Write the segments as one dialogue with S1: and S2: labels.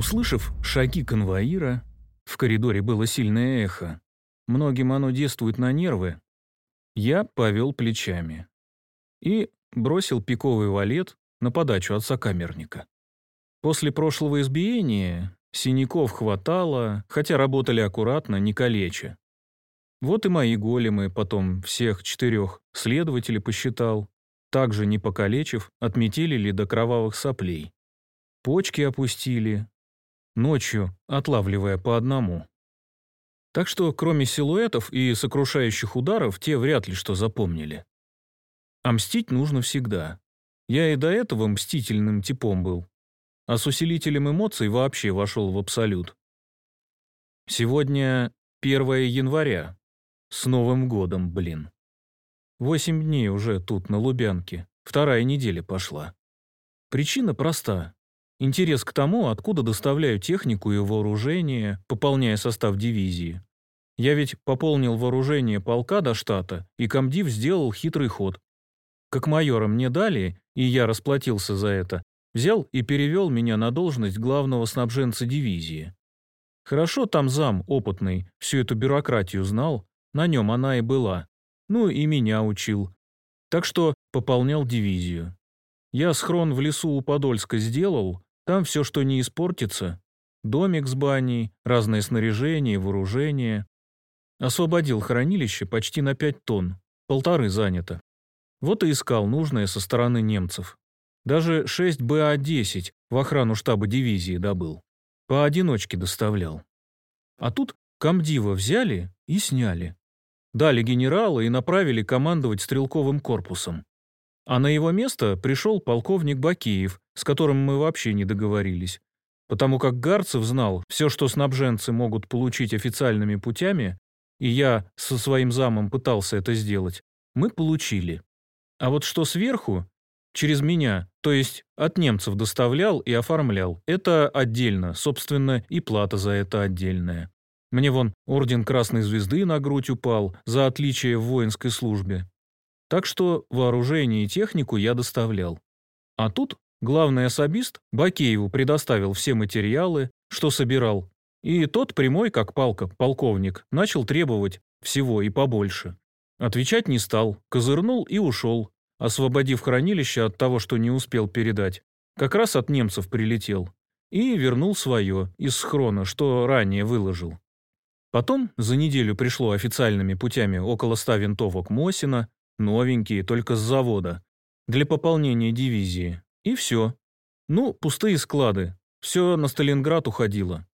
S1: Услышав шаги конвоира, в коридоре было сильное эхо. Многим оно действует на нервы. Я повел плечами. И бросил пиковый валет на подачу от сокамерника. После прошлого избиения синяков хватало, хотя работали аккуратно, не калеча. Вот и мои големы потом всех четырех следователи посчитал, также не покалечив, отметили до кровавых соплей. Почки опустили, ночью отлавливая по одному. Так что, кроме силуэтов и сокрушающих ударов, те вряд ли что запомнили. А мстить нужно всегда. Я и до этого мстительным типом был. А с усилителем эмоций вообще вошел в абсолют. Сегодня 1 января. С Новым годом, блин. Восемь дней уже тут, на Лубянке. Вторая неделя пошла. Причина проста. Интерес к тому, откуда доставляю технику и вооружение, пополняя состав дивизии. Я ведь пополнил вооружение полка до штата, и комдив сделал хитрый ход. Как майора мне дали, и я расплатился за это, взял и перевел меня на должность главного снабженца дивизии. Хорошо там зам, опытный, всю эту бюрократию знал, на нем она и была. Ну и меня учил. Так что пополнял дивизию. Я схрон в лесу у Подольска сделал, там все, что не испортится. Домик с баней, разное снаряжение, вооружение. Освободил хранилище почти на пять тонн, полторы занято. Вот и искал нужное со стороны немцев. Даже 6 БА-10 в охрану штаба дивизии добыл. Поодиночке доставлял. А тут комдива взяли и сняли. Дали генерала и направили командовать стрелковым корпусом. А на его место пришел полковник Бакеев, с которым мы вообще не договорились. Потому как Гарцев знал, все, что снабженцы могут получить официальными путями, и я со своим замом пытался это сделать, мы получили. А вот что сверху, через меня, то есть от немцев доставлял и оформлял, это отдельно, собственно, и плата за это отдельная. Мне вон орден Красной Звезды на грудь упал за отличие в воинской службе. Так что вооружение и технику я доставлял. А тут главный особист Бакееву предоставил все материалы, что собирал, и тот прямой, как палка, полковник, начал требовать всего и побольше. Отвечать не стал, козырнул и ушел, освободив хранилище от того, что не успел передать. Как раз от немцев прилетел. И вернул свое из схрона, что ранее выложил. Потом за неделю пришло официальными путями около ста винтовок Мосина, Новенькие, только с завода. Для пополнения дивизии. И все. Ну, пустые склады. Все на Сталинград уходило.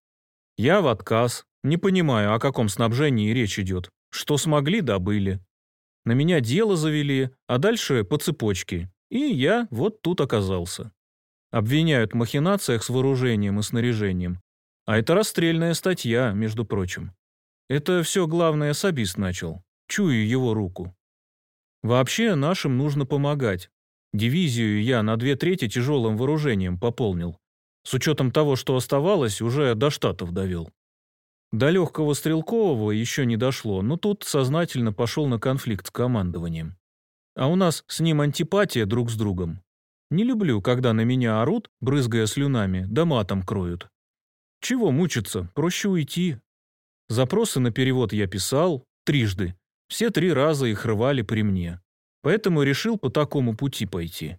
S1: Я в отказ. Не понимаю, о каком снабжении речь идет. Что смогли, добыли. На меня дело завели, а дальше по цепочке. И я вот тут оказался. Обвиняют в махинациях с вооружением и снаряжением. А это расстрельная статья, между прочим. Это все главное особист начал. Чую его руку. Вообще, нашим нужно помогать. Дивизию я на две трети тяжелым вооружением пополнил. С учетом того, что оставалось, уже до штатов довел. До легкого стрелкового еще не дошло, но тут сознательно пошел на конфликт с командованием. А у нас с ним антипатия друг с другом. Не люблю, когда на меня орут, брызгая слюнами, да матом кроют. Чего мучиться, проще уйти. Запросы на перевод я писал трижды, все три раза их рвали при мне. Поэтому решил по такому пути пойти.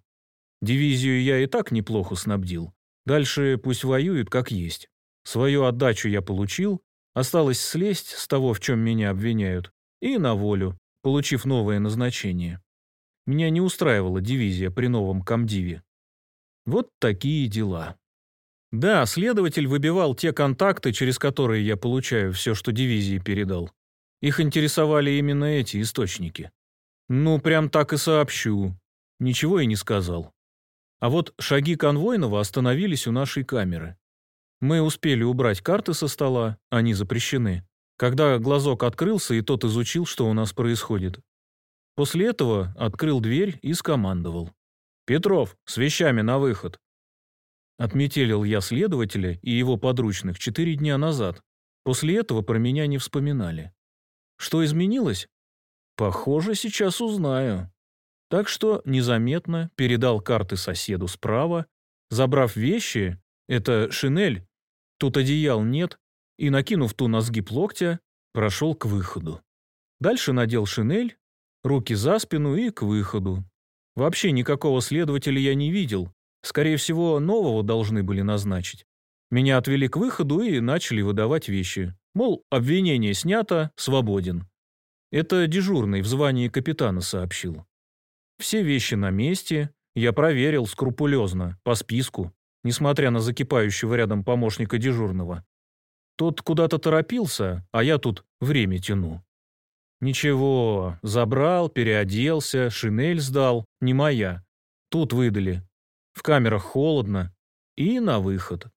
S1: Дивизию я и так неплохо снабдил. Дальше пусть воюют как есть. Свою отдачу я получил, осталось слезть с того, в чем меня обвиняют, и на волю, получив новое назначение. Меня не устраивала дивизия при новом комдиве. Вот такие дела. Да, следователь выбивал те контакты, через которые я получаю все, что дивизии передал. Их интересовали именно эти источники. Ну, прям так и сообщу. Ничего и не сказал. А вот шаги конвойного остановились у нашей камеры. Мы успели убрать карты со стола, они запрещены. Когда глазок открылся, и тот изучил, что у нас происходит. После этого открыл дверь и скомандовал. «Петров, с вещами на выход!» Отметелил я следователя и его подручных четыре дня назад. После этого про меня не вспоминали. Что изменилось? Похоже, сейчас узнаю. Так что незаметно передал карты соседу справа, забрав вещи, это шинель, Тут одеял нет, и, накинув ту на сгиб локтя, прошел к выходу. Дальше надел шинель, руки за спину и к выходу. Вообще никакого следователя я не видел. Скорее всего, нового должны были назначить. Меня отвели к выходу и начали выдавать вещи. Мол, обвинение снято, свободен. Это дежурный в звании капитана сообщил. Все вещи на месте, я проверил скрупулезно, по списку, несмотря на закипающего рядом помощника дежурного. Тот куда-то торопился, а я тут время тяну. Ничего, забрал, переоделся, шинель сдал, не моя. Тут выдали. В камерах холодно. И на выход.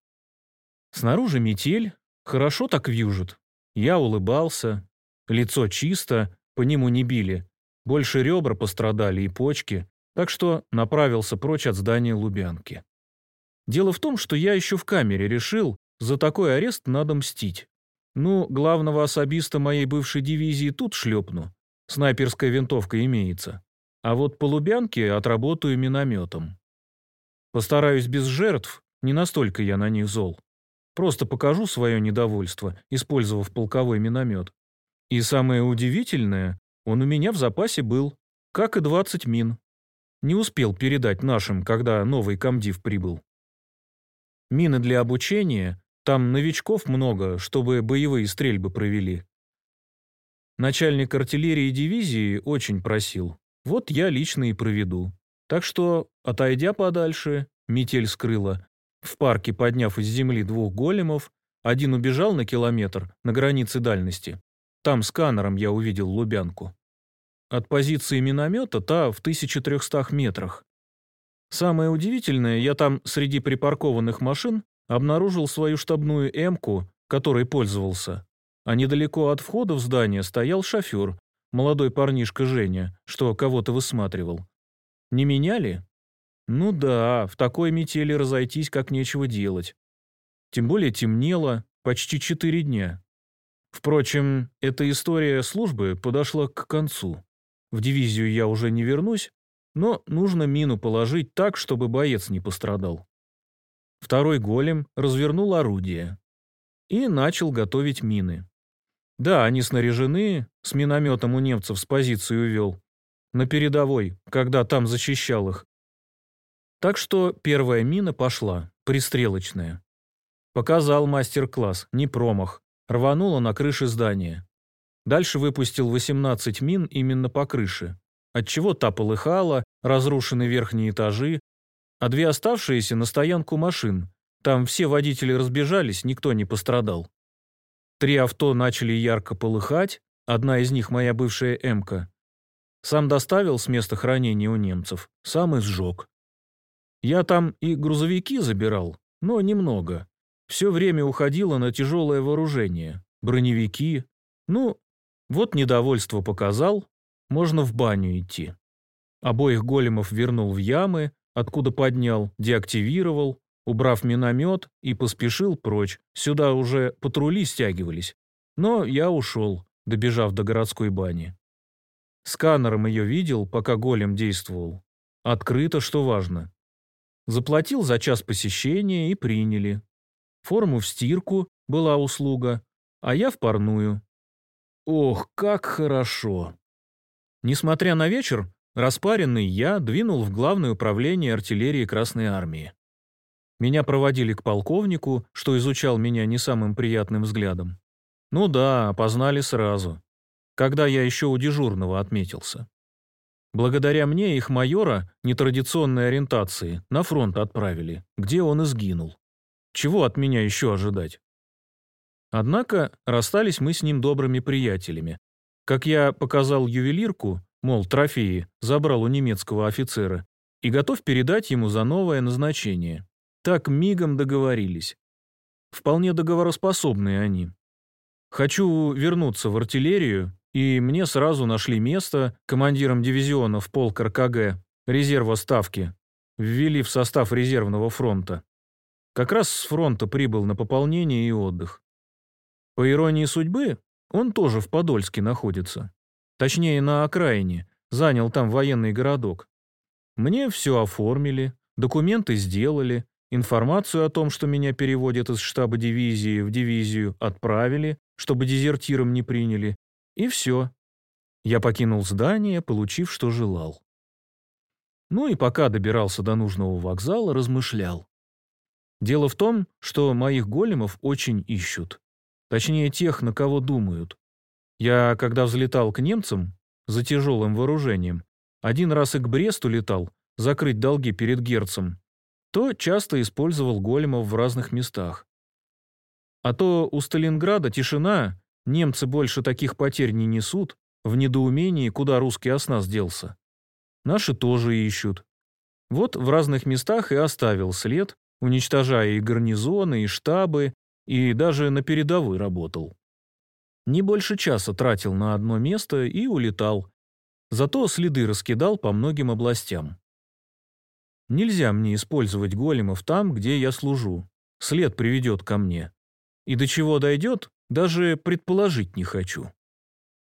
S1: Снаружи метель, хорошо так вьюжит. Я улыбался. Лицо чисто, по нему не били. Больше ребра пострадали и почки, так что направился прочь от здания Лубянки. Дело в том, что я еще в камере решил, за такой арест надо мстить. Ну, главного особиста моей бывшей дивизии тут шлепну. Снайперская винтовка имеется. А вот по Лубянке отработаю минометом. Постараюсь без жертв, не настолько я на них зол. Просто покажу свое недовольство, использовав полковой миномет. И самое удивительное, он у меня в запасе был, как и 20 мин. Не успел передать нашим, когда новый комдив прибыл. Мины для обучения, там новичков много, чтобы боевые стрельбы провели. Начальник артиллерии дивизии очень просил. Вот я лично и проведу. Так что, отойдя подальше, метель скрыла, в парке, подняв из земли двух големов, один убежал на километр, на границе дальности. Там сканером я увидел Лубянку. От позиции миномета та в 1300 метрах. Самое удивительное, я там среди припаркованных машин обнаружил свою штабную «Эмку», которой пользовался. А недалеко от входа в здание стоял шофер, молодой парнишка Женя, что кого-то высматривал. Не меняли? Ну да, в такой метели разойтись как нечего делать. Тем более темнело, почти четыре дня. Впрочем, эта история службы подошла к концу. В дивизию я уже не вернусь, но нужно мину положить так, чтобы боец не пострадал. Второй голем развернул орудие и начал готовить мины. Да, они снаряжены, с минометом у немцев с позиции увел. На передовой, когда там защищал их. Так что первая мина пошла, пристрелочная. Показал мастер-класс, не промах. Рванула на крыше здания. Дальше выпустил 18 мин именно по крыше, отчего та полыхала, разрушены верхние этажи, а две оставшиеся на стоянку машин. Там все водители разбежались, никто не пострадал. Три авто начали ярко полыхать, одна из них моя бывшая «Эмка». Сам доставил с места хранения у немцев, сам и сжег. Я там и грузовики забирал, но немного. Все время уходило на тяжелое вооружение, броневики. Ну, вот недовольство показал, можно в баню идти. Обоих големов вернул в ямы, откуда поднял, деактивировал, убрав миномет и поспешил прочь. Сюда уже патрули стягивались. Но я ушел, добежав до городской бани. Сканером ее видел, пока голем действовал. Открыто, что важно. Заплатил за час посещения и приняли. Форму в стирку была услуга, а я в парную. Ох, как хорошо. Несмотря на вечер, распаренный я двинул в Главное управление артиллерии Красной Армии. Меня проводили к полковнику, что изучал меня не самым приятным взглядом. Ну да, опознали сразу, когда я еще у дежурного отметился. Благодаря мне их майора нетрадиционной ориентации на фронт отправили, где он и сгинул. Чего от меня еще ожидать? Однако расстались мы с ним добрыми приятелями. Как я показал ювелирку, мол, трофеи, забрал у немецкого офицера, и готов передать ему за новое назначение. Так мигом договорились. Вполне договороспособные они. Хочу вернуться в артиллерию и мне сразу нашли место командиром дивизиона в полк РКГ, резерва Ставки, ввели в состав резервного фронта. Как раз с фронта прибыл на пополнение и отдых. По иронии судьбы, он тоже в Подольске находится. Точнее, на окраине, занял там военный городок. Мне все оформили, документы сделали, информацию о том, что меня переводят из штаба дивизии в дивизию, отправили, чтобы дезертиром не приняли, и все. Я покинул здание, получив, что желал. Ну и пока добирался до нужного вокзала, размышлял. Дело в том, что моих големов очень ищут. Точнее, тех, на кого думают. Я, когда взлетал к немцам за тяжелым вооружением, один раз и к Бресту летал, закрыть долги перед Герцем, то часто использовал големов в разных местах. А то у Сталинграда тишина, немцы больше таких потерь не несут, в недоумении, куда русский оснас делся. Наши тоже ищут. Вот в разных местах и оставил след, уничтожая и гарнизоны, и штабы, и даже на передовой работал. Не больше часа тратил на одно место и улетал. Зато следы раскидал по многим областям. Нельзя мне использовать големов там, где я служу. След приведет ко мне. И до чего дойдет, даже предположить не хочу.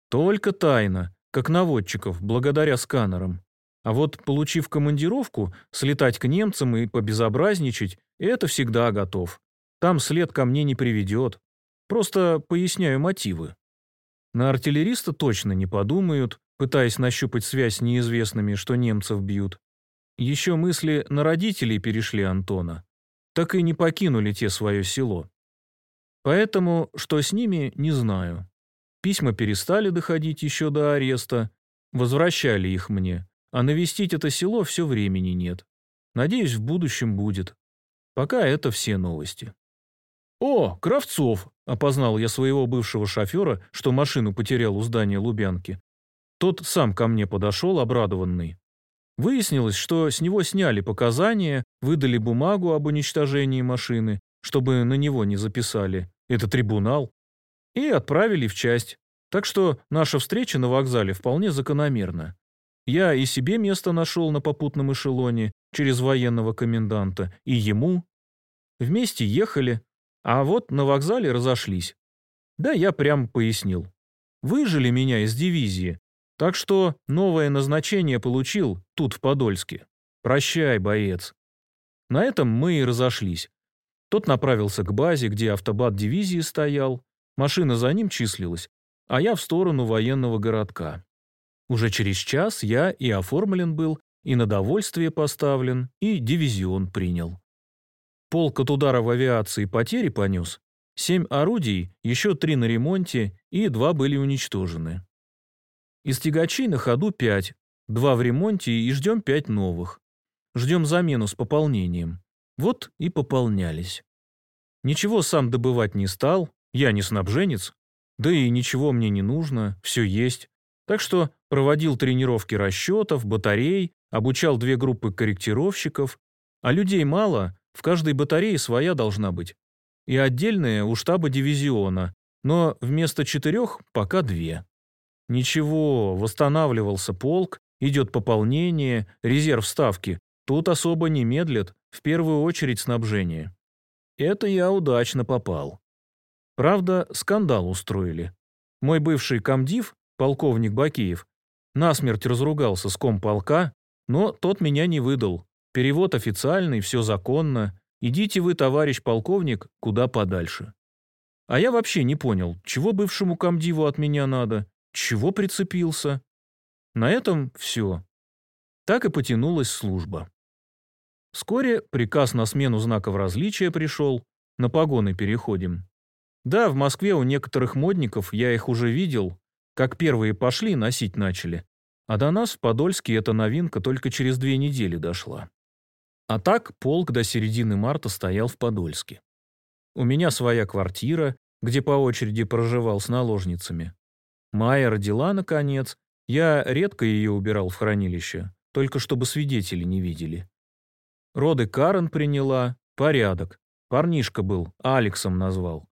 S1: Только тайна, как наводчиков, благодаря сканерам. А вот, получив командировку, слетать к немцам и побезобразничать – это всегда готов. Там след ко мне не приведет. Просто поясняю мотивы. На артиллериста точно не подумают, пытаясь нащупать связь с неизвестными, что немцев бьют. Еще мысли на родителей перешли Антона. Так и не покинули те свое село. Поэтому, что с ними, не знаю. Письма перестали доходить еще до ареста, возвращали их мне, а навестить это село все времени нет. Надеюсь, в будущем будет. Пока это все новости. «О, Кравцов!» – опознал я своего бывшего шофера, что машину потерял у здания Лубянки. Тот сам ко мне подошел, обрадованный. Выяснилось, что с него сняли показания, выдали бумагу об уничтожении машины, чтобы на него не записали. Это трибунал. И отправили в часть. Так что наша встреча на вокзале вполне закономерна. Я и себе место нашел на попутном эшелоне через военного коменданта, и ему. Вместе ехали, а вот на вокзале разошлись. Да я прям пояснил. Выжили меня из дивизии, так что новое назначение получил тут, в Подольске. Прощай, боец. На этом мы и разошлись. Тот направился к базе, где автобат дивизии стоял, машина за ним числилась, а я в сторону военного городка. Уже через час я и оформлен был, и на довольствие поставлен, и дивизион принял. Полк от удара в авиации потери понес, семь орудий, еще три на ремонте, и два были уничтожены. Из тягачей на ходу пять, два в ремонте и ждем пять новых. Ждем замену с пополнением. Вот и пополнялись. Ничего сам добывать не стал, я не снабженец, да и ничего мне не нужно, все есть. Так что проводил тренировки расчетов, батарей, обучал две группы корректировщиков, а людей мало, в каждой батарее своя должна быть. И отдельная у штаба дивизиона, но вместо четырех пока две. Ничего, восстанавливался полк, идет пополнение, резерв ставки. Тут особо не медлят, в первую очередь снабжение. Это я удачно попал. Правда, скандал устроили. Мой бывший комдив, полковник Бакиев, насмерть разругался с комполка, но тот меня не выдал. Перевод официальный, все законно. Идите вы, товарищ полковник, куда подальше. А я вообще не понял, чего бывшему комдиву от меня надо, чего прицепился. На этом все. Так и потянулась служба. Вскоре приказ на смену знаков различия пришел, на погоны переходим. Да, в Москве у некоторых модников, я их уже видел, как первые пошли, носить начали. А до нас в Подольске эта новинка только через две недели дошла. А так полк до середины марта стоял в Подольске. У меня своя квартира, где по очереди проживал с наложницами. Майя родила, наконец. Я редко ее убирал в хранилище, только чтобы свидетели не видели. Роды Карен приняла, порядок. Парнишка был, Алексом назвал.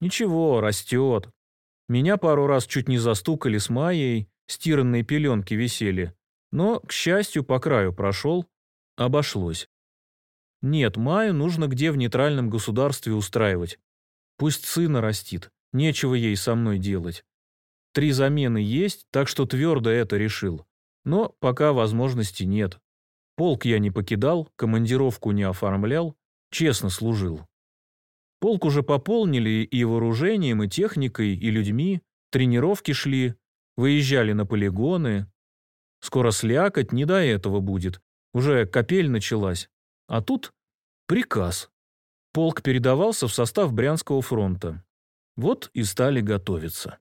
S1: Ничего, растет. Меня пару раз чуть не застукали с Майей, стиранные пеленки висели. Но, к счастью, по краю прошел, обошлось. Нет, Майю нужно где в нейтральном государстве устраивать. Пусть сына растит, нечего ей со мной делать. Три замены есть, так что твердо это решил. Но пока возможности нет. Полк я не покидал, командировку не оформлял, Честно служил. Полк уже пополнили и вооружением, и техникой, и людьми. Тренировки шли, выезжали на полигоны. Скоро слякоть, не до этого будет. Уже капель началась. А тут приказ. Полк передавался в состав Брянского фронта. Вот и стали готовиться.